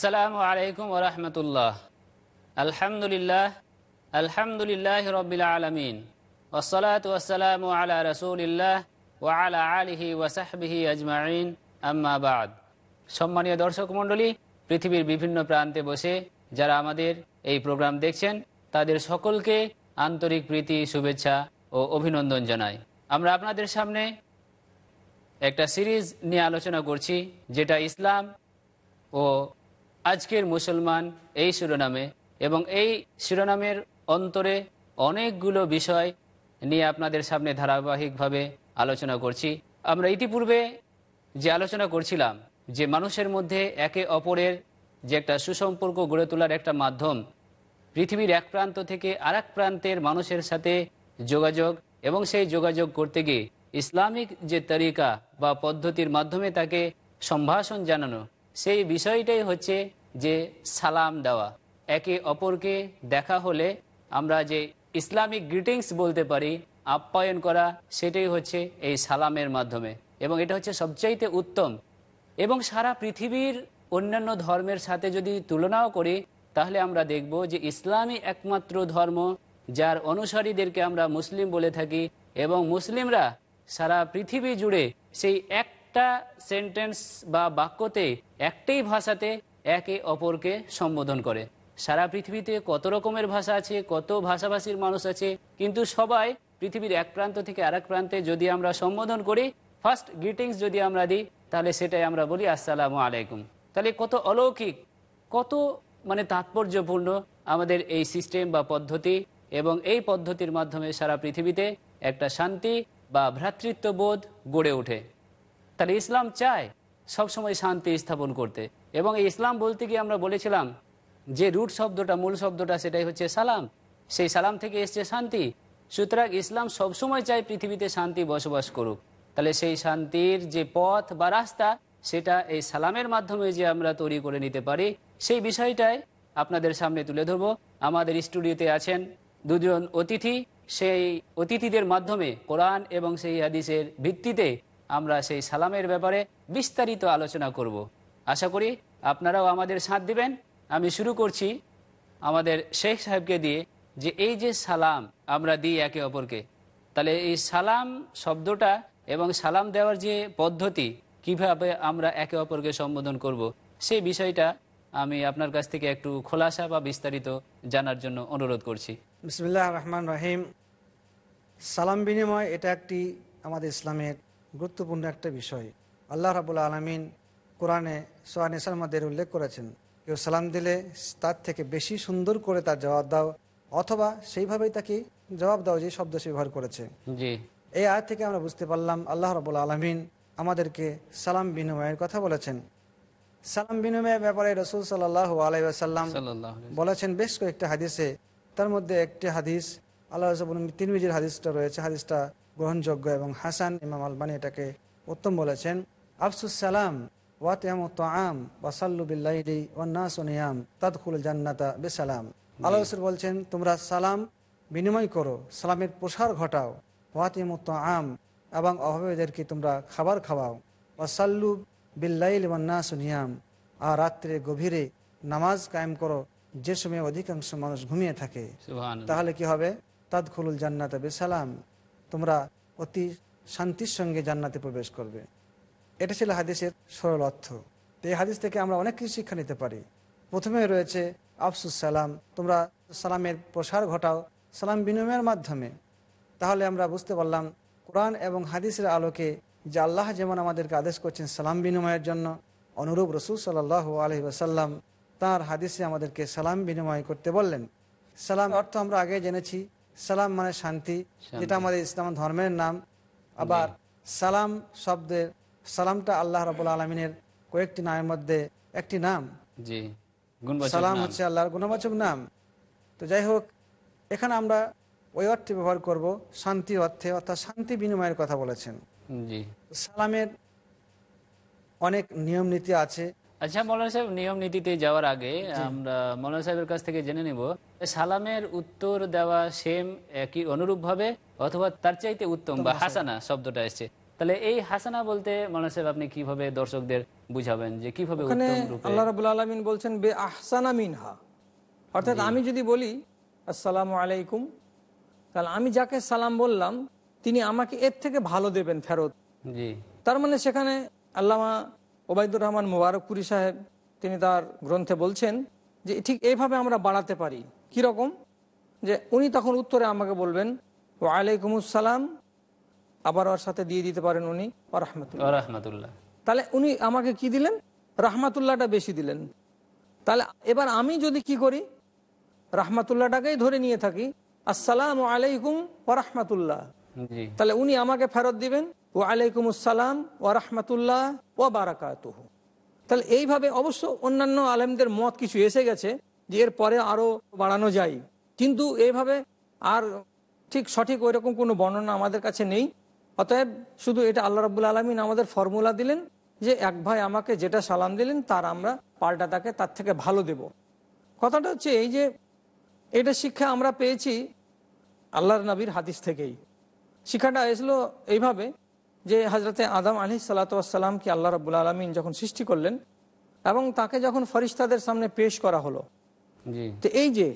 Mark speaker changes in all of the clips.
Speaker 1: আসসালামু আলাইকুম ওরহমতুল্লাহ আলহামদুলিল্লাহ আলহামদুলিল্লাহ রবিল আলমিন। ওসলাত ওসালাম আলা রসুলিল্লাহ ওয়ালা আলিহি ওয়াসাহবিহি আজমাইন। আম্মাবাদ সম্মানীয় দর্শক মণ্ডলী, পৃথিবীর বিভিন্ন প্রান্তে বসে যারা আমাদের এই প্রোগ্রাম দেখছেন, তাদের সকলকে আন্তরিক প্রীতি, শুভেচ্ছা ও অভিনন্দন জানাই। আমরা আপনাদের সামনে একটা সিরিজ নিয়ে আলোচনা করছি, যেটা ইসলাম ও আজকের মুসলমান এই শিরোনামে এবং এই শিরোনামের অন্তরে অনেকগুলো বিষয় নিয়ে আপনাদের সামনে ধারাবাহিকভাবে আলোচনা করছি। আমরা ইতিপূর্বে যে আলোচনা করছিলাম, যে মানুষের মধ্যে একে অপরের যে একটা সুসম্পর্ক গড়ে তোলার একটা মাধ্যম, পৃথিবীর এক প্রান্ত থেকে আর প্রান্তের মানুষের সাথে যোগাযোগ এবং সেই যোগাযোগ করতে গিয়ে ইসলামিক যে তরিকা বা পদ্ধতির মাধ্যমে তাকে সম্ভাষণ জানানো সেই বিষয়টাই হচ্ছে যে সালাম দেওয়া। একে অপরকে দেখা হলে আমরা যে ইসলামিক গ্রিটিংস বলতে পারি, আপ্যায়ন করা, সেটাই হচ্ছে এই সালামের মাধ্যমে। এবং এটা হচ্ছে সবচাইতে উত্তম। এবং সারা পৃথিবীর অন্যান্য ধর্মের সাথে যদি তুলনাও করি, তাহলে আমরা দেখব যে ইসলামই একমাত্র ধর্ম, যার অনুসারীদেরকে আমরা মুসলিম বলে থাকি। এবং মুসলিমরা সারা পৃথিবী জুড়ে সেই একটা সেন্টেন্স বা বাক্যতে একটাই ভাষাতে একে অপরকে সম্বোধন করে। সারা পৃথিবীতে কত রকমের ভাষা আছে, কত ভাষাভাষীর মানুষ আছে, কিন্তু সবাই পৃথিবীর এক প্রান্ত থেকে আরেক প্রান্তে যদি আমরা সম্বোধন করি ফার্স্ট গ্রিটিংস যদি আমরা দিই, তাহলে সেটাই আমরা বলি আসসালামু আলাইকুম। তাহলে কত অলৌকিক, কত মানে তাৎপর্যপূর্ণ আমাদের এই সিস্টেম বা পদ্ধতি এবং এই পদ্ধতির মাধ্যমে সারা পৃথিবীতে একটা শান্তি বা ভ্রাতৃত্ববোধ গড়ে ওঠে। তাহলে ইসলাম চায় সবসময় শান্তি স্থাপন করতে। এবং ইসলাম বলতে গিয়ে আমরা বলেছিলাম যে রুট শব্দটা, মূল শব্দটা সেটাই হচ্ছে সালাম। সেই সালাম থেকে এসছে শান্তি। সুতরাং ইসলাম সবসময় চায় পৃথিবীতে শান্তি বসবাস করুক। তাহলে সেই শান্তির যে পথ বা রাস্তা, সেটা এই সালামের মাধ্যমে যে আমরা তৈরি করে নিতে পারি, সেই বিষয়টাই আপনাদের সামনে তুলে ধরবো। আমাদের স্টুডিওতে আছেন দুজন অতিথি। সেই অতিথিদের মাধ্যমে কোরআন এবং সেই হাদিসের ভিত্তিতে আমরা সেই সালামের ব্যাপারে বিস্তারিত আলোচনা করব। আশা করি আপনারাও আমাদের সাথ দিবেন আমি শুরু করছি আমাদের শেখ সাহেবকে দিয়ে যে এই যে সালাম আমরা দিই একে অপরকে, তাহলে এই সালাম শব্দটা এবং সালাম দেওয়ার যে পদ্ধতি, কীভাবে আমরা একে অপরকে সম্বোধন করব। সেই বিষয়টা আমি আপনার কাছ থেকে একটু খোলাসা বা বিস্তারিত জানার জন্য অনুরোধ করছি
Speaker 2: বিসমিল্লাহ রহমান রহিম সালাম বিনিময়, এটা একটি আমাদের ইসলামের গুরুত্বপূর্ণ একটা বিষয়। আল্লাহ রাবুল্লা আলমিন কোরআনে সোহানিসার মধ্যে উল্লেখ করেছেন কেউ সালাম দিলে তার থেকে বেশি সুন্দর করে তার জবাব দাও অথবা সেইভাবেই তাকে জবাব দাও যে শব্দ সে ব্যবহার করেছে। এই আয় থেকে আমরা বুঝতে পারলাম আল্লাহ রবুল্লা আলমিন আমাদেরকে সালাম বিনিময়ের কথা বলেছেন। সালাম বিনিময়ের ব্যাপারে রসুল সাল্লাহ আলাইসাল্লাম বলেছেন বেশ কয়েকটা হাদিসে। তার মধ্যে একটি হাদিস আল্লাহ তিরমিজির হাদিসটা রয়েছে হাদিসটা গ্রহণযোগ্য এবং হাসান ইমাম আলবানী এটাকে উত্তম বলেছেন। আফসুস সালাম তাদখুল জান্নাতা বেসালাম। আল্লাহ রসুল বলছেন তোমরা সালাম বিনিময় করো সালামের প্রসার ঘটাও ওয়াতিম আম এবং অভাবীদেরকে তোমরা খাবার খাওয়াও। ওয়াসাল্লু বিল্লাইল ওয়ান্নাস নিয়াম আর রাত্রে গভীরে নামাজ কায়েম করো যে সময় অধিকাংশ মানুষ ঘুমিয়ে থাকে। তাহলে কি হবে? তাদখুলুল জান্নাত বেসালাম। তোমরা অতি শান্তির সঙ্গে জান্নাতে প্রবেশ করবে। এটা ছিল হাদিসের সরল অর্থ। এই হাদিস থেকে আমরা অনেক কিছু শিক্ষা নিতে পারি। প্রথমে রয়েছে, আফসুস সালাম, তোমরা সালামের প্রসার ঘটাও, সালাম বিনিময়ের মাধ্যমে। তাহলে আমরা বুঝতে পারলাম, কোরআন এবং হাদিসের আলোকে যে আল্লাহ যেমন আমাদেরকে আদেশ করছেন সালাম বিনিময়ের জন্য, অনুরূপ রসুল সাল্লাহ আলহি আসাল্লাম তাঁর হাদিসে আমাদেরকে সালাম বিনিময় করতে বললেন। সালাম অর্থ আমরা আগে জেনেছি সালাম মানে শান্তি যেটা আমাদের ইসলাম ধর্মের নাম। আবার সালাম শব্দের সালামটা আল্লাহ রবুল আলমিনের কয়েকটি নামের মধ্যে একটি নাম। সালাম। হচ্ছে আল্লাহর গুণবাচক নাম। তো যাই হোক এখানে আমরা ওই অর্থে ব্যবহার করব শান্তি অর্থে অর্থাৎ শান্তি বিনিময়ের কথা বলেছেন।
Speaker 1: জি।
Speaker 2: সালামের অনেক নিয়ম নীতি আছে।
Speaker 1: আচ্ছা মৌলানা সাহেব নিয়ম নীতিতে যাওয়ার আগে আমরা মৌলানা সাহেবের কাছ থেকে জেনে নিব সালামের উত্তর দেওয়া সেম একই অনুরূপ ভাবে অথবা তার চাইতে উত্তম বা হাসানা। শব্দটা এসছে? তাহলে এই হাসানা বলতে মৌলানা সাহেব আপনি কীভাবে দর্শকদের বুঝাবেন যে কীভাবে
Speaker 3: আল্লাহ রাবুল আলমিন বলছেন বে আহসানা মিনহা। অর্থাৎ আমি যদি বলি আসসালামু আলাইকুম তাহলে আমি যাকে সালাম বললাম তিনি আমাকে এর থেকে ভালো দেবেন ফেরত।
Speaker 1: জি।
Speaker 3: তার মানে সেখানে আল্লামা ওবায়দুর রহমান মুবারকপুরি সাহেব তিনি তার গ্রন্থে বলছেন যে ঠিক এইভাবে আমরা বাড়াতে পারি। রকম? যে উনি তখন উত্তরে আমাকে বলবেন ও আলাইকুম আসসালাম। আবার ওর সাথে দিয়ে দিতে পারেন উনি রহমতুল্লাহ তাহলে উনি আমাকে কি দিলেন? রাহমাতুল্লাহটা বেশি দিলেন। তাহলে এবার আমি যদি কি করি? রাহমাতুল্লাহটাকেই ধরে নিয়ে থাকি। আসসালাম আলাইকুম রাহমাতুল্লাহ তাহলে উনি আমাকে ফেরত দিবেন ও আলাইকুম আসসালাম ও রাহমাতুল্লাহ ও বারাকাতুহ। তাহলে এইভাবে অবশ্য অন্যান্য আলেমদের মত কিছু এসে গেছে যে এর পরে আরও বাড়ানো যায়। কিন্তু এইভাবে আর ঠিক সঠিক ওই রকম কোনো বর্ণনা আমাদের কাছে নেই। অতএব শুধু এটা আল্লাহ রাবুল আলমিন আমাদের ফর্মুলা দিলেন যে এক ভাই আমাকে যেটা সালাম দিলেন, তার আমরা পাল্টা তাকে তার থেকে ভালো দেব। কথাটা হচ্ছে এই যে এটা শিক্ষা আমরা পেয়েছি আল্লাহর নবীর হাদিস থেকেই। শিক্ষাটা এসলো এইভাবে যে হজরতে আদম আলি সাল্লাতামকে আল্লাহ রবুল আলমিন যখন সৃষ্টি করলেন এবং তাকে যখন ফরিস্তাদের সামনে পেশ করা হলো তো এই যে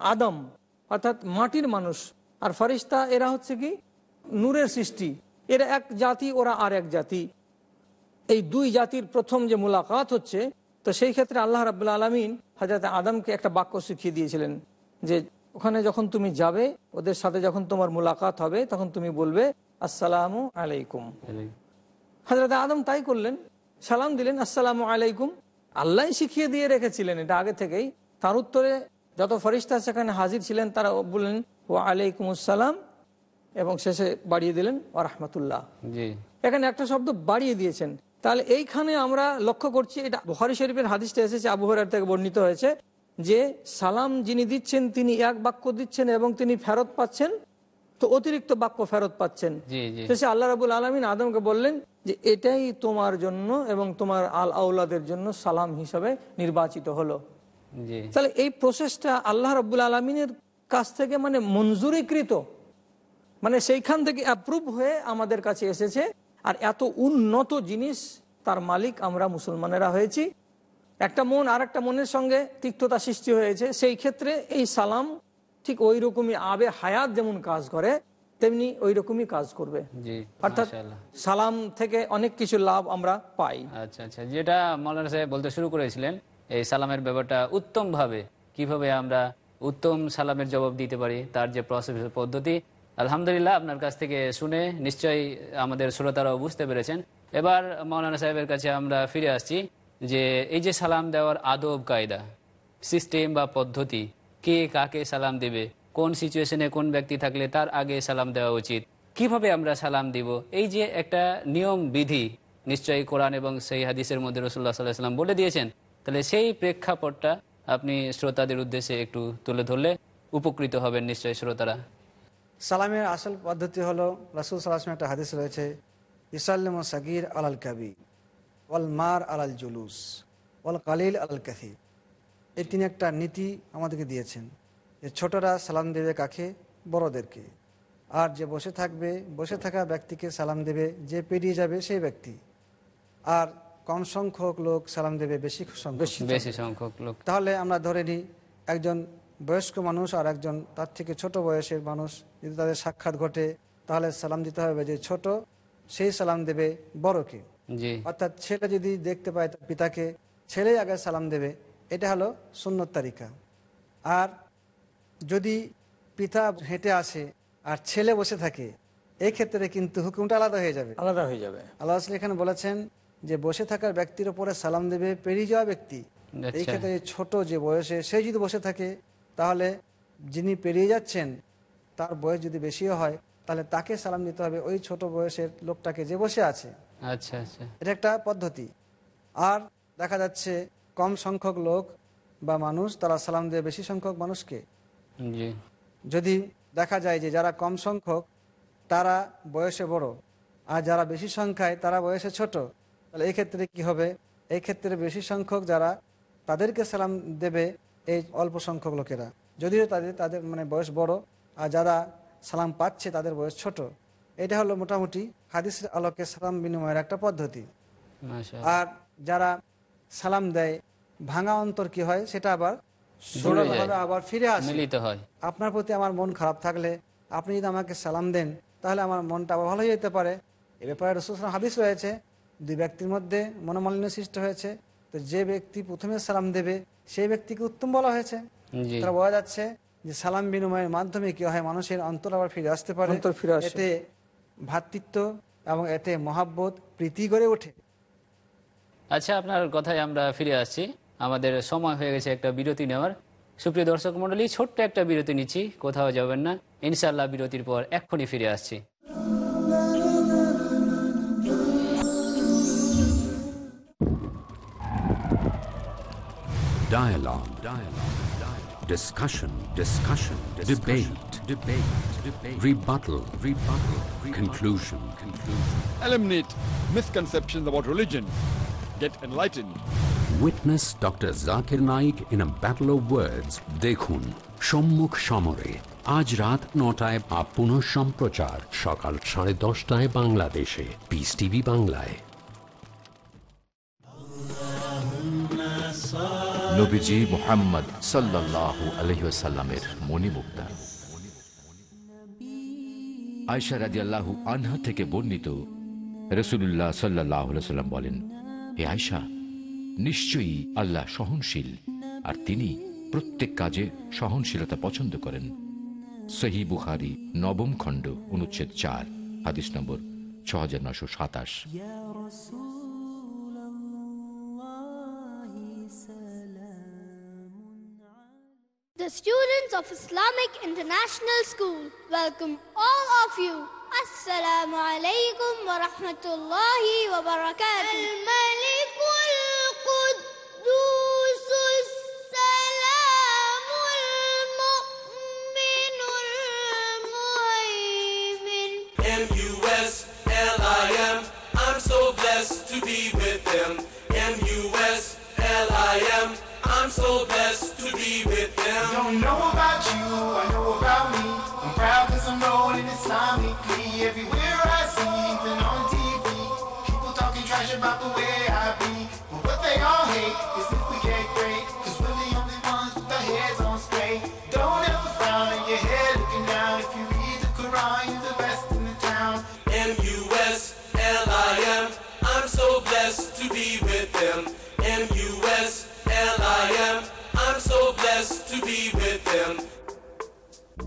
Speaker 3: আদম অর্থাৎ মাটির মানুষ আর ফরিস্তা এরা হচ্ছে কি? নূরের সৃষ্টি। এরা এক জাতি ওরা আর এক জাতি। এই দুই জাতির প্রথম যে মুলাকাত হচ্ছে তো সেই ক্ষেত্রে আল্লাহ রাবুল্লা আলমিন হাজরত আদমকে একটা বাক্য শিখিয়ে দিয়েছিলেন যে ওখানে যখন তুমি যাবে ওদের সাথে যখন তোমার মুলাকাত হবে তখন তুমি বলবে আসসালামু আলাইকুম। হাজরত আদম তাই করলেন সালাম দিলেন আসসালামু আলাইকুম। আল্লাহ শিখিয়ে দিয়ে রেখেছিলেন এটা আগে থেকেই। তার উত্তরে যত ফরিস্তা সেখানে হাজির ছিলেন তারা বললেন ও আলাইকুম আসসালাম। এবং শেষে বাড়িয়ে দিলেন ও রহমতুল্লাহ।
Speaker 1: জি।
Speaker 3: এখানে একটা শব্দ বাড়িয়ে দিয়েছেন। তাহলে এইখানে আমরা লক্ষ্য করছি এটা বুখারি শরীফের হাদিসটা এসেছে আবুহরার থেকে বর্ণিত হয়েছে যে সালাম যিনি দিচ্ছেন তিনি এক বাক্য দিচ্ছেন এবং তিনি ফেরত পাচ্ছেন। তো অতিরিক্ত বাক্য ফেরত পাচ্ছেন। শেষে আল্লাহ রাবুল আলমিন আদমকে বললেন যে এটাই তোমার জন্য এবং তোমার আল আউলাদের জন্য সালাম হিসাবে নির্বাচিত হলো। তাহলে এই প্রসেসটা আল্লাহ রাবুল আলমিনের কাছ থেকে মানে মঞ্জুরিকৃত। মানে সেইখান থেকে অ্যাপ্রুভ হয়ে আমাদের কাছে এসেছে। আর এত উন্নত জিনিস তার মালিক আমরা মুসলমানেরা হয়েছি। একটা মন আর একটা মনের সঙ্গে তিক্ততা সৃষ্টি হয়েছে। সেই ক্ষেত্রে এই সালাম ঠিক ওই রকমই আবে হায়াত যেমন কাজ করে তেমনি ওই রকমই কাজ করবে। অর্থাৎ সালাম থেকে অনেক কিছু লাভ আমরা পাই।
Speaker 1: আচ্ছা আচ্ছা। যেটা মৌলানা সাহেব বলতে শুরু করেছিলেন এই সালামের ব্যাপারটা উত্তম ভাবে কীভাবে আমরা উত্তম সালামের জবাব দিতে পারি তার যে প্রসেস পদ্ধতি আলহামদুলিল্লাহ আপনার কাছ থেকে শুনে নিশ্চয়ই আমাদের শ্রোতারাও বুঝতে পেরেছেন। এবার মৌলানা সাহেবের কাছে আমরা ফিরে আসছি যে এই যে সালাম দেওয়ার আদব কায়দা সিস্টেম বা পদ্ধতি কে কাকে সালাম দেবে? কোন সিচুয়েশনে কোন ব্যক্তি থাকলে তার আগে সালাম দেওয়া উচিত? কীভাবে আমরা সালাম দিব? এই যে একটা নিয়ম, বিধি, নিশ্চয়ই কোরআন এবং সেই হাদিসের মধ্যে রসুল্লাহ সাল্লাহ সাল্লাম বলে দিয়েছেন। তাহলে সেই প্রেক্ষাপটটা আপনি শ্রোতাদের উদ্দেশ্যে একটু তুলে ধরলে উপকৃত হবেন নিশ্চয়ই শ্রোতারা।
Speaker 2: সালামের আসল পদ্ধতি হলো, রাসুল সাল্লাহাম একটা হাদিস রয়েছে, ইসাল্লাম সাগির আলাল কাবি ওয়াল মার আলাল জুলুস, ওয়াল কালিল আল কাথি এই তিনি একটা নীতি আমাদেরকে দিয়েছেন যে ছোটরা সালাম দেবে কাকে? বড়দেরকে। আর যে বসে থাকবে বসে থাকা ব্যক্তিকে সালাম দেবে যে পেরিয়ে যাবে সেই ব্যক্তি। আর কম সংখ্যক লোক সালাম দেবে বেশি সংখ্যক।
Speaker 1: বেশি সংখ্যক। লোক।
Speaker 2: তাহলে আমরা ধরে নিই একজন বয়স্ক মানুষ আর একজন তার থেকে ছোট বয়সের মানুষ যদি তাদের সাক্ষাৎ ঘটে তাহলে সালাম দিতে হবে যে ছোট সেই সালাম দেবে বড়কে। অর্থাৎ ছেলে যদি দেখতে পায় তার পিতাকে ছেলেই আগে সালাম দেবে। এটা হলো সুন্নত তালিকা আর যদি পিতা হেঁটে আসে আর ছেলে বসে থাকে এই ক্ষেত্রে কিন্তু হুকুমটা আলাদা হয়ে যাবে।
Speaker 3: আলাদা হয়ে যাবে।
Speaker 2: আল্লাহ আসলে এখানে বলেছেন যে বসে থাকার ব্যক্তির উপরে সালাম দেবে পেরিয়ে যাওয়া ব্যক্তি।
Speaker 1: আচ্ছা।
Speaker 2: এই ক্ষেত্রে ছোট যে বয়সে সে যদি বসে থাকে তাহলে যিনি পেরিয়ে যাচ্ছেন তার বয়স যদি বেশিও হয় তাহলে তাকে সালাম দিতে হবে ওই ছোট বয়সের লোকটাকে যে বসে আছে।
Speaker 1: আচ্ছা আচ্ছা।
Speaker 2: এটা একটা পদ্ধতি। আর দেখা যাচ্ছে কম সংখ্যক লোক বা মানুষ তারা সালাম দেয় বেশি সংখ্যক মানুষকে? যদি দেখা যায় যে যারা কম সংখ্যক তারা বয়সে বড় আর যারা বেশি সংখ্যায় তারা বয়সে ছোট তাহলে এই ক্ষেত্রে কি হবে? এই ক্ষেত্রে বেশি সংখ্যক যারা তাদেরকে সালাম দেবে এই অল্প সংখ্যক লোকেরা। যদিও তাদের তাদের মানে বয়স বড় আর যারা সালাম পাচ্ছে তাদের বয়স ছোট। এটা হলো মোটামুটি হাদিসের আলোকে সালাম বিনিময়ের একটা পদ্ধতি। আর যারা সালাম দেয় ভাঙা অন্তর কি হয় সেটা আবার সরলভাবে আবার ফিরে আসে।
Speaker 1: মিলিত হয়।
Speaker 2: আপনার প্রতি আমার মন খারাপ থাকলে আপনি যদি আমাকে সালাম দেন তাহলে আমার মনটা আবার ভালো হয়ে যেতে পারে। এ ব্যাপারে রসুল হাদিস রয়েছে দুই ব্যক্তির মধ্যে মনোমালিন্য সৃষ্টি হয়েছে তো যে ব্যক্তি প্রথমে সালাম দেবে সেই ব্যক্তিকে উত্তম বলা হয়েছে।
Speaker 1: জি।
Speaker 2: তারা বোঝা যাচ্ছে যে সালাম বিনিময়ের মাধ্যমে কি হয় মানুষের অন্তর আবার ফিরে আসতে পারে।
Speaker 3: অন্তর ফিরে আসে।
Speaker 2: এতে ভ্রাতৃত্ব এবং এতে মহাব্বত প্রীতি গড়ে ওঠে।
Speaker 1: আচ্ছা আপনার কথায় আমরা ফিরে আসছি আমাদের সময় হয়ে গেছে একটা বিরতি নেওয়ার সুপ্রিয় দর্শক মন্ডলী ছোট্ট একটা বিরতি নিচ্ছি কোথাও যাবেন না ইনশাল্লাহ বিরতির পর এক্ষুনি ফিরে আসছি
Speaker 4: Dialogue. Dialogue. Dialogue. Discussion. Discussion. Discussion. Debate. Debate. Debate. Rebuttal. Rebuttal. Conclusion. Conclusion.
Speaker 5: Eliminate misconceptions about religion. Get enlightened.
Speaker 4: Witness Dr. Zakir Naik in a battle of words. দেখুন সম্মুখ সমরে আজ রাত নটায় বা পুনঃ সম্প্রচার সকাল সাড়ে দশটায় বাংলাদেশে পিস টিভি বাংলায়
Speaker 6: নবীজি মোহাম্মদ সাল্লাল্লাহু আলহিসাল্লামের মণিমুক্তা আয়সা রাজিয়াল্লাহু আনহা থেকে বর্ণিত রসুল্লাহ সাল্লাহ সাল্লাম বলেন হে আয়সা নিশ্চয়ই আল্লাহ সহনশীল আর তিনি প্রত্যেক কাজে সহনশীলতা পছন্দ করেন। সহি বুখারি নবম খণ্ড অনুচ্ছেদ চার হাদিস নম্বর ছ হাজার নশো সাতাশ।
Speaker 7: The students of Islamic International School welcome all of you. Alaikum wa rahmatullahi wa barakatuh. الملك القدوس السلام المؤمن المهيمن
Speaker 8: M-U-S-L-I-M. I'm so blessed to be with him. M-U-S-L-I-M. I'm so blessed to be with him.
Speaker 9: Don't know about you, I know about me. Proud cause I'm rolling Islamically. Everywhere I see, even on TV. People talking trash about the way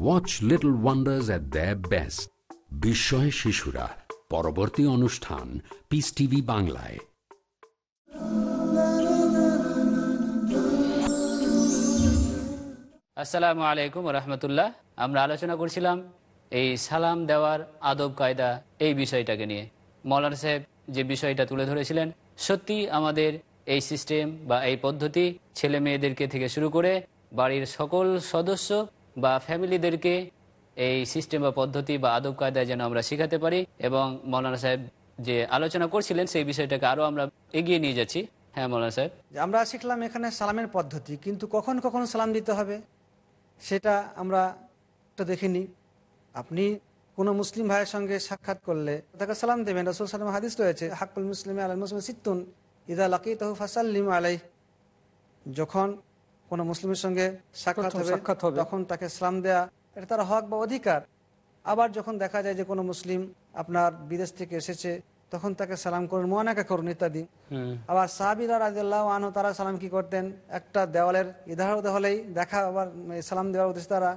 Speaker 9: watch little wonders at the best
Speaker 4: বিস্ময় শিশুরা পরবর্তী অনুষ্ঠান piece TV বাংলায়
Speaker 1: আসসালামু আলাইকুম রহমতুল্লাহ। আমরা আলোচনা করছিলাম এই সালাম দেওয়ার আদব কায়দা এই বিষয়টাকে নিয়ে। মৌলানা সাহেব যে বিষয়টা তুলে ধরেছিলেন, সত্যি আমাদের এই সিস্টেম বা এই পদ্ধতি ছেলে মেয়েদেরকে থেকে শুরু করে বাড়ির সকল সদস্য বা ফ্যামিলিদেরকে এই সিস্টেম বা পদ্ধতি বা আদব কায়দায় যেন আমরা শেখাতে পারি এবং মৌলানা সাহেব যে আলোচনা করছিলেন সেই বিষয়টাকে আরও আমরা এগিয়ে নিয়ে যাচ্ছি। হ্যাঁ মৌলানা সাহেব।
Speaker 2: আমরা শিখলাম এখানে সালামের পদ্ধতি, কিন্তু কখন কখন সালাম দিতে হবে সেটা আমরা একটু দেখিনি। আপনি কোনো মুসলিম ভাইয়ের সঙ্গে সাক্ষাৎ করলে তাকে সালাম দেবেন। রসুল সালাম হাদিস রয়েছে হাকুল মুসলিম আল মুসলিম সিত্তুন ইদা লাকি তহু ফাসাল্লিম আলাই যখন কোনো মুসলিমের সঙ্গে সাক্ষাৎ হবে তখন তাকে সালাম দেয়া এটা তার হক বা অধিকার। আবার যখন দেখা যায় যে কোনো মুসলিম আপনার বিদেশ থেকে এসেছে তখন তাকে সালাম করুন মোয়ানাকা করুন ইত্যাদি। আবার সাহাবিরা রাজিয়াল্লাহ আনহু তারা সালাম কি করতেন? একটা দেওয়ালের ইধার হলেই দেখা আবার সালাম দেওয়ার উদ্দেশ্যে তারা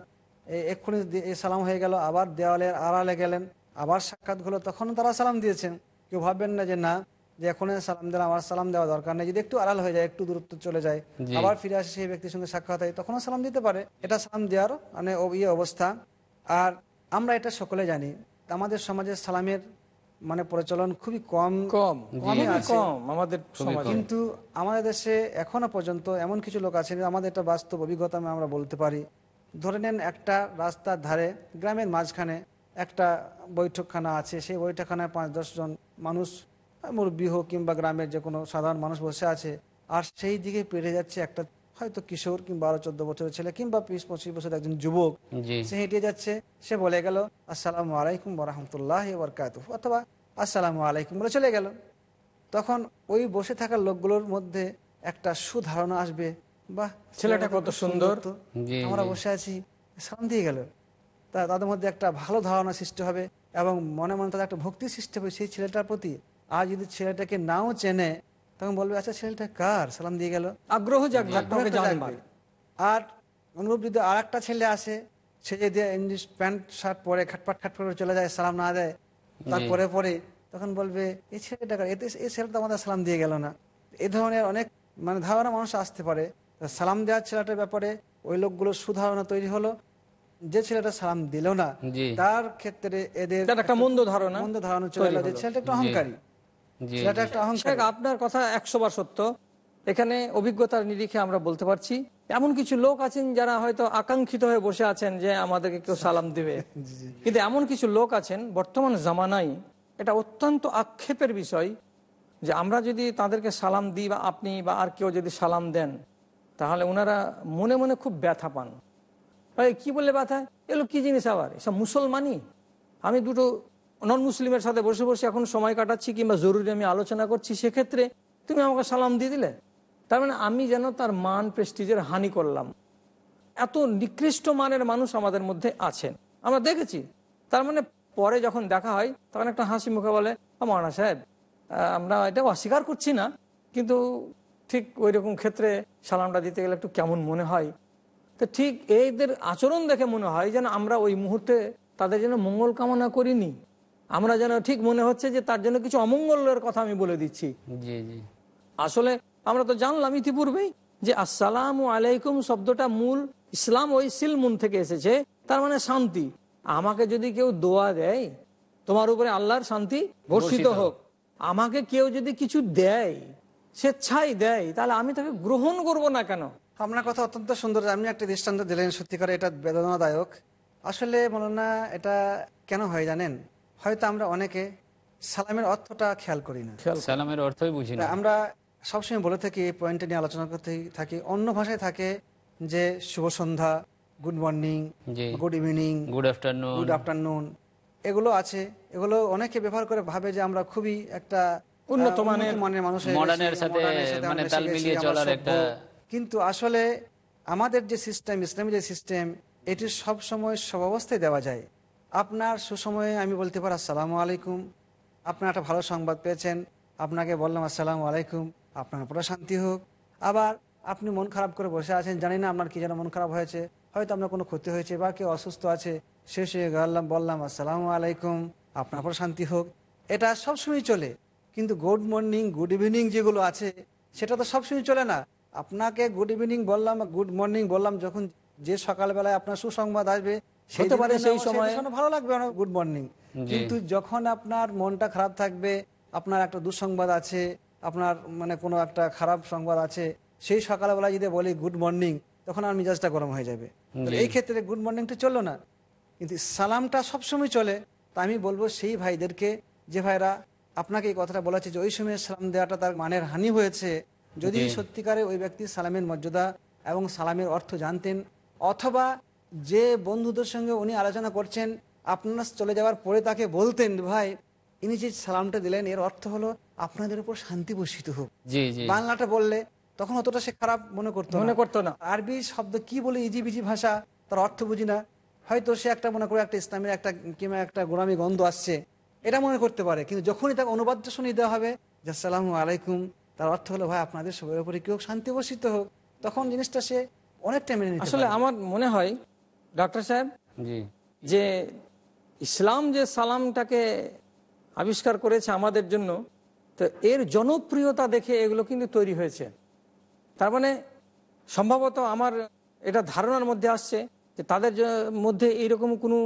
Speaker 2: এক্ষুনি সালাম হয়ে গেল আবার দেওয়ালের আড়ালে গেলেন আবার সাক্ষাৎ হলো তখন তারা সালাম দিয়েছেন। কেউ ভাববেন না যে না যে এখন সালাম দিলাম আমার সালাম দেওয়া দরকার নেই। যদি একটু আড়াল হয়ে যায় একটু দূরত্ব চলে যায় আবার ফিরে আসে সেই ব্যক্তির সঙ্গে সাক্ষাৎ হয় তখনও সালাম দিতে পারে। এটা সালাম দেওয়ার মানে ইয়ে অবস্থা। আর আমরা এটা সকলে জানি আমাদের সমাজে সালামের মানে প্রচলন খুবই কম।
Speaker 3: কম। কম আমাদের
Speaker 2: কিন্তু আমাদের দেশে এখনও পর্যন্ত এমন কিছু লোক আছে আমাদের একটা বাস্তব অভিজ্ঞতা আমি আমরা বলতে পারি। ধরে নেন একটা রাস্তার ধারে গ্রামের মাঝখানে একটা বৈঠকখানা আছে সেই বৈঠকখানায় পাঁচ দশ জন মানুষ মুরব্বী হোক কিংবা গ্রামের যে কোনো সাধারণ মানুষ বসে আছে আর সেই দিকে পেরে যাচ্ছে একটা হয়তো কিশোর কিংবা বারো চোদ্দ বছরের ছেলে কিংবা বিশ পঁচিশ বছর একজন যুবক। সে হেঁটে যাচ্ছে সে বলে গেল আসসালামু আলাইকুম বরহমতুল্লাহ বরকাত অথবা আসসালামু আলাইকুম বলে চলে গেল। তখন ওই বসে থাকা লোকগুলোর মধ্যে একটা সুধারণা আসবে। বাহ
Speaker 3: ছেলেটা কত সুন্দর।
Speaker 2: আমরা বসে আছি সালাম দিয়ে গেল। তা তাদের মধ্যে একটা ভালো ধারণা সৃষ্টি হবে এবং মনে মনে তাদের একটা ভক্তি সৃষ্টি হবে সেই ছেলেটার প্রতি। আর যদি ছেলেটাকে নাও চেনে তখন বলবে আচ্ছা ছেলেটা কার? সালাম দিয়ে গেল।
Speaker 3: আগ্রহ।
Speaker 2: আর অনুরূপ যদি আর একটা ছেলে আসে সে যদি ইংলিশ প্যান্ট শার্ট পরে খাটপাট খাটপাট করে চলে যায় সালাম না দেয় তারপরে পরে তখন বলবে এই ছেলেটা কার? এতে এই ছেলেটা আমাদের সালাম দিয়ে গেল না। এ ধরনের অনেক মানে ধারণা মানুষ আসতে পারে। সালাম দেওয়ার ছেলেটার ব্যাপারে ওই লোকগুলো সুধারণা তৈরি হলো। যে ছেলেটা সালাম দিল না তার ক্ষেত্রে এদের
Speaker 3: একটা মন্দ ধারণা
Speaker 2: মন্দ ধারণা চলে এলো যে ছেলেটা একটা অহংকারী।
Speaker 1: জি
Speaker 2: একটা অহংকারী।
Speaker 3: আপনার কথা একশো বার সত্য। এখানে অভিজ্ঞতার নিরিখে আমরা বলতে পারছি। এমন কিছু লোক আছেন যারা হয়তো আকাঙ্ক্ষিত হয়ে বসে আছেন যে আমাদেরকে কেউ সালাম দিবে। কিন্তু এমন কিছু লোক আছেন বর্তমান জামানায় এটা অত্যন্ত আক্ষেপের বিষয় যে আমরা যদি তাদেরকে সালাম দিই বা আপনি বা আর কেউ যদি সালাম দেন তাহলে ওনারা মনে মনে খুব ব্যথা পান। ভাই কি বললে ব্যথা? এলো কি জিনিস আবার? এসব মুসলমানই। আমি দুটো নন মুসলিমের সাথে বসে বসে এখন সময় কাটাচ্ছি কিংবা জরুরি আমি আলোচনা করছি, সেক্ষেত্রে তুমি আমাকে সালাম দিয়ে দিলে। তার মানে আমি যেন তার মান, প্রেস্টিজের হানি করলাম। এত নিকৃষ্ট মানের মানুষ আমাদের মধ্যে আছেন। আমরা দেখেছি। তার মানে পরে যখন দেখা হয়, তখন একটা হাসি মুখে বলে মানা সাহেব আমরা এটা অস্বীকার করছি না, কিন্তু ঠিক ওই রকম ক্ষেত্রে সালামটা দিতে গেলে একটু কেমন মনে হয়? তো ঠিক এইদের আচরণ দেখে মনে হয় যেন আমরা ওই মুহূর্তে তাদের যেন মঙ্গল কামনা করিনি। আমরা যেন ঠিক মনে হচ্ছে যে তার জন্য কিছু অমঙ্গলের কথা আমি বলে দিচ্ছি।
Speaker 1: জি জি।
Speaker 3: আসলে আমরা তো জানলাম ইতিপূর্বেই যে আসসালাম আলাইকুম শব্দটা মূল ইসলাম ওই সিলমুন থেকে এসেছে তার মানে শান্তি। আমাকে যদি কেউ দোয়া দেয় তোমার উপরে আল্লাহর শান্তি বর্ষিত হোক। আমাকে কেউ যদি কিছু দেয় স্বেচ্ছাই দেয় তাহলে আমি তাকে গ্রহণ করব না কেন?
Speaker 2: আপনার কথা অত্যন্ত সুন্দর আপনি একটা দৃষ্টান্ত দিলেন সত্যিকার এটা বেদনাদায়ক। আসলে মনে না এটা কেন হয় জানেন? হয়তো আমরা অনেকে সালামের অর্থটা খেয়াল করি না।
Speaker 1: সালামের অর্থই বুঝি না।
Speaker 2: আমরা সবসময় বলে থাকি এই পয়েন্টে নিয়ে আলোচনা করতে থাকি। অন্য ভাষায় থাকে যে শুভ সন্ধ্যা good
Speaker 1: morning
Speaker 2: good evening
Speaker 1: good afternoon
Speaker 2: good afternoon এগুলো আছে। এগুলো অনেকে ব্যবহার করে ভাবে যে আমরা খুবই একটা
Speaker 3: উন্নত মানের-
Speaker 2: মানের মানুষ
Speaker 1: Modern এর
Speaker 2: গেছি,
Speaker 1: সাথে
Speaker 2: modern এর সাথে
Speaker 1: মানে তাল মিলিয়ে চলার একটা-
Speaker 2: কিন্তু আসলে আমাদের যে সিস্টেম ইসলামী যে সিস্টেম এটি সব সময় সব অবস্থায় দেওয়া যায়। আপনার সুসময়ে আমি বলতে পারি আসসালামু আলাইকুম। আপনার একটা ভালো সংবাদ পেয়েছেন। আপনাকে বললাম আসসালামু আলাইকুম। আপনার পুরো শান্তি হোক। আবার আপনি মন খারাপ করে বসে আছেন, জানি না আপনার কি যেন মন খারাপ হয়েছে। হয়তো আপনার কোনো ক্ষতি হয়েছে বা কেউ অসুস্থ আছে। শেষ হয়ে গেলাম, বললাম আসসালামু আলাইকুম। আপনার পুরো শান্তি হোক। এটা সবসময় চলে। কিন্তু গুড মর্নিং গুড ইভিনিং যেগুলো আছে, সেটা তো সবসময় চলে না। আপনাকে গুড ইভিনিং বললাম গুড মর্নিং বললাম যখন যে সকালবেলায় আপনার সুসংবাদ আসবে
Speaker 3: হতে পারে সেই সময়-
Speaker 2: ভালো লাগবে গুড মর্নিং কিন্তু যখন আপনার মনটা খারাপ থাকবে আপনার একটা দুঃসংবাদ আছে আপনার মানে কোনো একটা খারাপ সংবাদ আছে সেই সকালবেলা যদি বলি গুড মর্নিং তখন আর মিজাজটা গরম হয়ে যাবে। এই ক্ষেত্রে গুড মর্নিংটা চলল না। কিন্তু সালামটা সবসময় চলে। তা আমি বলব সেই ভাইদেরকে যে ভাইরা আপনাকে এই কথাটা বলেছে যে ওই সময় সালাম দেওয়াটা তার মানের হানি হয়েছে। যদি সত্যিকারে ওই ব্যক্তি সালামের মর্যাদা এবং সালামের অর্থ জানতেন অথবা যে বন্ধুদের সঙ্গে উনি আলোচনা করছেন আপনার চলে যাওয়ার পরে তাকে বলতেন ভাই ইনি যে সালামটা দিলেন এর অর্থ হলো আপনাদের উপর শান্তি বর্ষিত হোক।
Speaker 1: জি জি।
Speaker 2: বাংলাটা বললে তখন অতটা সে খারাপ মনে করতো
Speaker 3: মনে করতো না।
Speaker 2: আরবি শব্দ কি বলে ইজি বিজি ভাষা তার অর্থ বুঝি না। হয়তো সে একটা মনে করে একটা ইসলামের একটা কিংবা একটা গোলামি গন্ধ আসছে এটা মনে করতে পারে। কিন্তু যখনই তাকে অনুবাদ শুনিয়ে দেওয়া হবে যে আসসালামু আলাইকুম তার অর্থ হলো ভাই আপনাদের সবার উপরে কেউ শান্তি বর্ষিত হোক। তখন জিনিসটা সে অনেকটা মেনে
Speaker 3: আসলে আমার মনে হয় ডক্টর সাহেব?
Speaker 1: জি।
Speaker 3: যে ইসলাম যে সালামটাকে আবিষ্কার করেছে আমাদের জন্য তো এর জনপ্রিয়তা দেখে এগুলো কিন্তু তৈরি হয়েছে। তার মানে সম্ভবত আমার এটা ধারণার মধ্যে আসছে যে তাদের মধ্যে এইরকম কোনো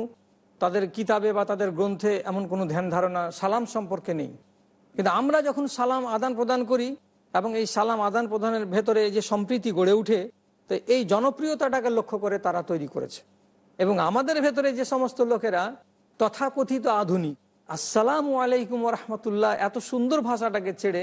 Speaker 3: তাদের কিতাবে বা তাদের গ্রন্থে এমন কোনো ধ্যান ধারণা সালাম সম্পর্কে নেই। কিন্তু আমরা যখন সালাম আদান প্রদান করি এবং এই সালাম আদান প্রদানের ভেতরে যে সম্প্রীতি গড়ে উঠে তো এই জনপ্রিয়তাটাকে লক্ষ্য করে তারা তৈরি করেছে। এবং আমাদের ভেতরে যে সমস্ত লোকেরা তথাকথিত আধুনিক, আসসালাম আলাইকুম রহমতুল্লাহ, এত সুন্দর ভাষাটাকে ছেড়ে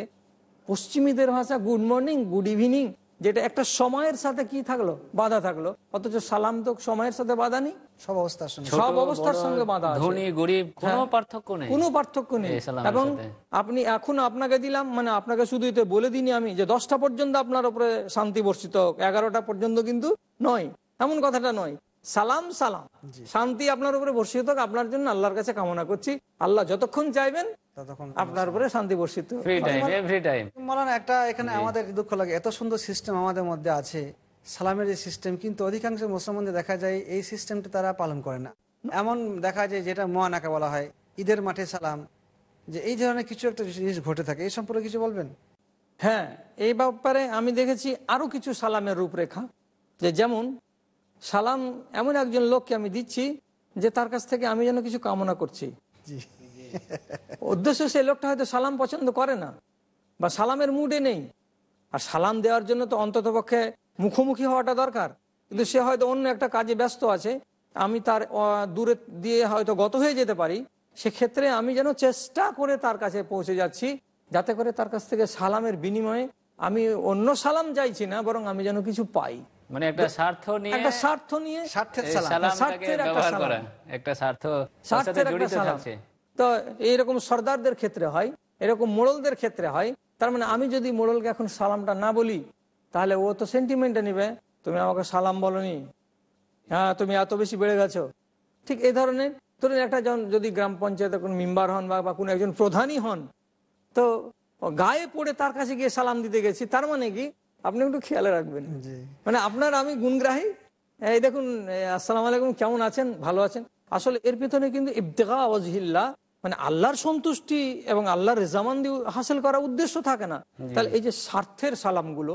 Speaker 3: পশ্চিমীদের ভাষা গুড মর্নিং, গুড ইভিনিং যেটা একটা সময়ের সাথে কি থাকল? বাধা থাকল। অথচ সালাম তো সময়ের সাথে বাধা নেই।
Speaker 2: সব অবস্থার সঙ্গে।
Speaker 3: সব অবস্থার সঙ্গে বাধা
Speaker 1: ধনী গরিব কোনো
Speaker 3: হ্যাঁ।
Speaker 1: পার্থক্য নেই।
Speaker 3: কোনো পার্থক্য নেই। এবং আপনি এখন আপনাকে দিলাম মানে আপনাকে শুধু বলে দিনি আমি যে দশটা পর্যন্ত আপনার উপরে শান্তি বর্ষিত হোক এগারোটা পর্যন্ত কিন্তু নয়। এমন কথাটা নয়। সালাম সালাম। শান্তি আপনার উপরে বর্ষিত হোক আপনার জন্য আল্লাহর কাছে কামনা করছি। আল্লাহ যতক্ষণ চাইবেন আপনার উপরে শান্তি বর্ষিত হোক।
Speaker 1: ফ্রি টাইম এভরি টাইম
Speaker 2: মৌলানা একটা এখানে আমাদের দুঃখ লাগে। এত সুন্দর সিস্টেম আমাদের মধ্যে আছে। সালামের সিস্টেম কিন্তু অধিকাংশ মুসলমানদের দেখা যায় এই সিস্টেমটা তারা পালন করে না। এমন দেখা যায় যেটা মোয়ানাকা বলা হয় ঈদের মাঠে সালাম। যে এই ধরনের কিছু একটা জিনিস ঘটে থাকে। এই সম্পর্কে কিছু বলবেন?
Speaker 3: হ্যাঁ এই ব্যাপারে আমি দেখেছি আরও কিছু সালামের রূপরেখা। যে যেমন সালাম এমন একজন লোককে আমি দিচ্ছি যে তার কাছ থেকে আমি যেন কিছু কামনা করছি। উদ্দেশ্য সেই লোকটা হয়তো সালাম পছন্দ করে না বা সালামের মুডে নেই। আর সালাম দেওয়ার জন্য তো অন্তত পক্ষে মুখোমুখি হওয়াটা দরকার। কিন্তু সে হয়তো অন্য একটা কাজে ব্যস্ত আছে। আমি তার দূরে দিয়ে হয়তো গত হয়ে যেতে পারি। সেক্ষেত্রে আমি যেন চেষ্টা করে তার কাছে পৌঁছে যাচ্ছি যাতে করে তার কাছ থেকে সালামের বিনিময়ে আমি অন্য সালাম চাইছি না বরং আমি যেন কিছু পাই।
Speaker 1: মানে একটা স্বার্থ নিয়ে
Speaker 3: একটা স্বার্থ নিয়ে
Speaker 2: স্বার্থের সালাম।
Speaker 3: স্বার্থের একটা সালাম।
Speaker 1: একটা স্বার্থ
Speaker 3: স্বার্থের একটা সালাম। তো এইরকম সর্দারদের ক্ষেত্রে হয় এরকম মোড়লদের ক্ষেত্রে হয়। তার মানে আমি যদি মোড়লকে এখন সালামটা না বলি তাহলে ও তো সেন্টিমেন্টে নিবে। তুমি আমাকে সালাম বলনি। হ্যাঁ তুমি এত বেশি বেড়ে গেছো। ঠিক এই ধরনের। ধরুন একটা জন যদি গ্রাম পঞ্চায়েতের কোন মেম্বার হন বা বা কোনো একজন প্রধানই হন তো গায়ে পড়ে তার কাছে গিয়ে সালাম দিতে গেছি। তার মানে কি? আপনি একটু খেয়ালে রাখবেন। মানে আপনার আমি গুণগ্রাহী। এই দেখুন আসসালাম আলাইকুম কেমন আছেন? ভালো আছেন? আসলে এর পেছনে কিন্তু ইবতেগা ওয়াজহিল্লা মানে আল্লাহর সন্তুষ্টি এবং আল্লাহর রেজামান্দি হাসিল করার উদ্দেশ্য থাকে না। তাহলে এই যে স্বার্থের সালামগুলো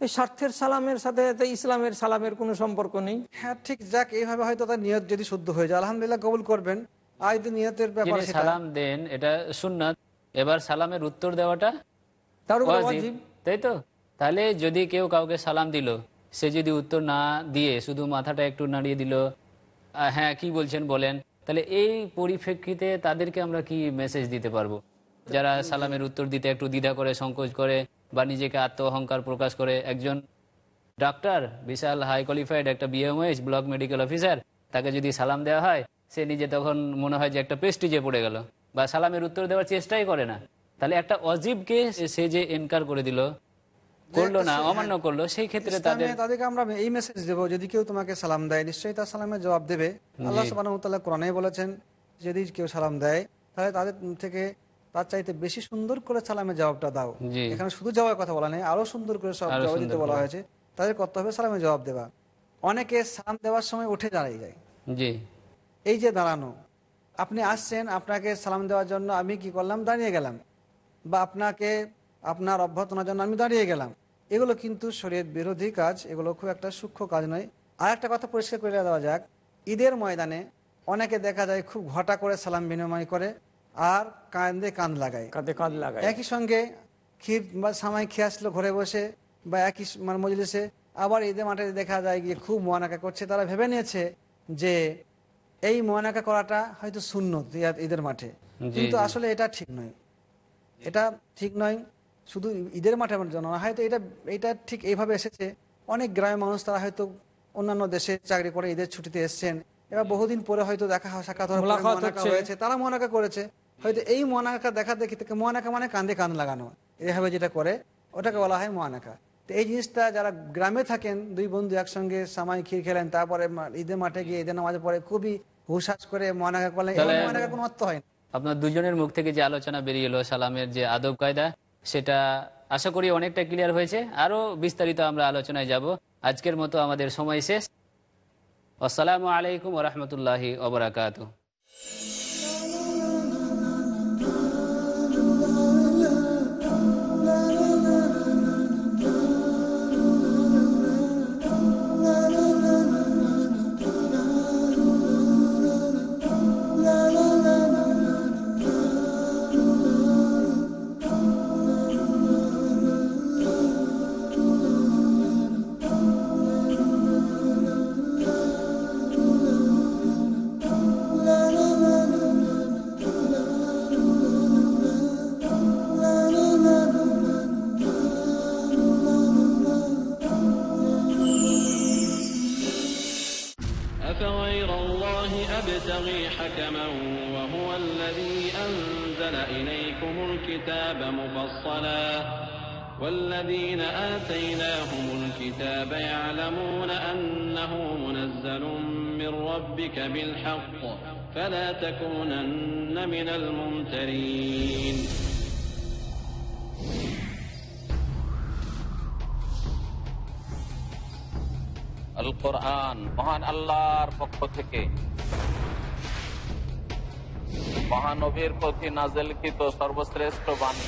Speaker 3: এই স্বার্থের সালামের সাথে ইসলামের সালামের কোনো সম্পর্ক নেই।
Speaker 2: হ্যাঁ ঠিক যাক এইভাবে হয়তো তার নিয়ত যদি শুদ্ধ হয়ে যায়। আলহামদুলিল্লাহ কবুল করবেন। আর যদি নিয়তের ব্যাপার
Speaker 1: সালাম দেন এটা সুন্নাত। এবার সালামের উত্তর দেওয়াটা
Speaker 3: তার উপরে
Speaker 1: ওয়াজিব,
Speaker 3: ওয়াজিব।
Speaker 1: তাই তো? তাহলে যদি কেউ কাউকে সালাম দিল, সে যদি উত্তর না দিয়ে শুধু মাথাটা একটু নাড়িয়ে দিল হ্যাঁ কি বলছেন বলেন, তাহলে এই পরিপ্রেক্ষিতে তাদেরকে আমরা কি মেসেজ দিতে পারব? যারা সালামের উত্তর দিতে একটু দ্বিধা করে, সংকোচ করে, বা নিজেকে আত্ম অহংকার প্রকাশ করে, একজন ডাক্তার, বিশাল হাই কোয়ালিফাইড একটা বিএমএইচ ব্লক মেডিকেল অফিসার তাকে যদি সালাম দেওয়া হয়, সে নিজে তখন মনে হয় যে একটা পেস্টিজে পড়ে গেল, বা সালামের উত্তর দেওয়ার চেষ্টাই করে না। তাহলে একটা অজীবকে সে যে এনকার করে দিল করল না অমান্য করল সেই ক্ষেত্রে তাদের
Speaker 2: তাদেরকে আমরা এই মেসেজ দেবো যদি কেউ তোমাকে সালাম দেয় নিশ্চয়ই তার সালামের জবাব দেবে। আল্লাহ কোরআনে বলেছেন যদি কেউ সালাম দেয় তাহলে তাদের থেকে তার চাইতে বেশি সুন্দর করে সালামের জবাবটা দাও। এখানে শুধু জবাবের কথা বলা নেই আরও সুন্দর করে সব জবাব দিতে বলা হয়েছে। তাদের করতে হবে সালামের জবাব দেওয়া। অনেকে সালাম দেওয়ার সময় উঠে দাঁড়িয়ে যায়।
Speaker 1: জি।
Speaker 2: এই যে দাঁড়ানো আপনি আসছেন আপনাকে সালাম দেওয়ার জন্য আমি কি করলাম? দাঁড়িয়ে গেলাম। বা আপনাকে আপনার অভ্যর্থনার জন্য আমি দাঁড়িয়ে গেলাম। এগুলো কিন্তু শরীর বিরোধী কাজ এগুলো খুব একটা সূক্ষ্ম কাজ নয়। আর একটা কথা পরিষ্কার করে দেওয়া যাক ঈদের ময়দানে অনেকে দেখা যায় খুব ঘটা করে সালাম বিনিময় করে আর কান্দে কাঁদ লাগায়।
Speaker 3: কাঁধে কাঁধ লাগায়।
Speaker 2: একই সঙ্গে ক্ষীর বা সামাই খেয়ে আসলো ঘরে বসে বা একই মানে মজলিসে আবার ঈদের মাঠে দেখা যায় গিয়ে খুব মোয়ানাকা করছে। তারা ভেবে নিয়েছে যে এই মোয়ানাকা করাটা হয়তো শূন্য ঈদের মাঠে। কিন্তু আসলে এটা ঠিক নয়। এটা ঠিক নয়। শুধু ঈদের মাঠে আমার জন্য না হয়তো এটা এটা ঠিক এইভাবে এসেছে। অনেক গ্রামের মানুষ তারা হয়তো অন্যান্য দেশে চাকরি করে ঈদের ছুটিতে এসছেন। এবার বহুদিন পরে হয়তো দেখা হয়, সাক্ষাৎ। হয়েছে তারা মোনাকা করেছে। হয়তো এই মোনাকা দেখা দেখি থেকে মোনাকা মানে কান্দে কান লাগানো এইভাবে যেটা করে ওটাকে বলা হয় মোয়ানাকা তো এই জিনিসটা যারা গ্রামে থাকেন দুই বন্ধু একসঙ্গে সামাই ক্ষীর খেলেন তারপরে ঈদের মাঠে গিয়ে ঈদের নামাজে পরে খুবই হুশাস করে মোনাকা করলেন মোনাকা কোনো অর্থ হয় না
Speaker 1: আপনার দুজনের মুখ থেকে যে আলোচনা বেরিয়ে এলো সালামের যে আদব কায়দা সেটা আশা করি অনেকটা ক্লিয়ার হয়েছে। আরও বিস্তারিত আমরা আলোচনায় যাব। আজকের মতো আমাদের সময় শেষ। আসসালামু আলাইকুম রহমতুল্লাহি ওবরাকাতু
Speaker 10: بالحق فلا تكونن من الممترين
Speaker 11: আল কোরআন মহান আল্লাহর পক্ষ থেকে মহানবীর প্রতি নাজেলকৃত সর্বশ্রেষ্ঠ বাণী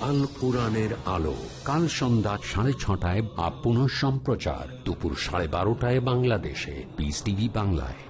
Speaker 4: আল কোরআনের আলো। কাল সন্ধ্যা সাড়ে ছটায় বা পুনঃ সম্প্রচার দুপুর সাড়ে বারোটায় বাংলাদেশে। বিস টিভি বাংলায়।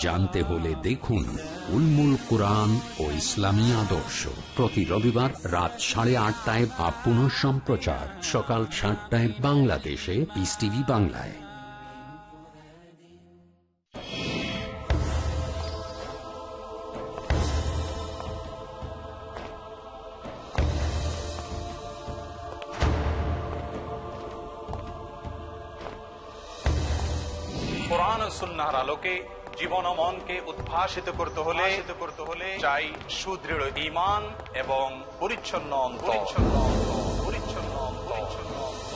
Speaker 4: জানতে হলে দেখুন উলমুল কোরআন ও ইসলামী আদর্শ। প্রতি রবিবার রাত সাড়ে আটটায় বা পুনঃ সম্প্রচার। সকাল সাতটায় বাংলাদেশে পিস টিভি বাংলায়।
Speaker 12: কোরআন আলোকে জীবন ও মনকে উদ্ভাসিত করতে হলে করতে হলে চাই সুদৃঢ় ইমান এবং পরিচ্ছন্ন অন্তর।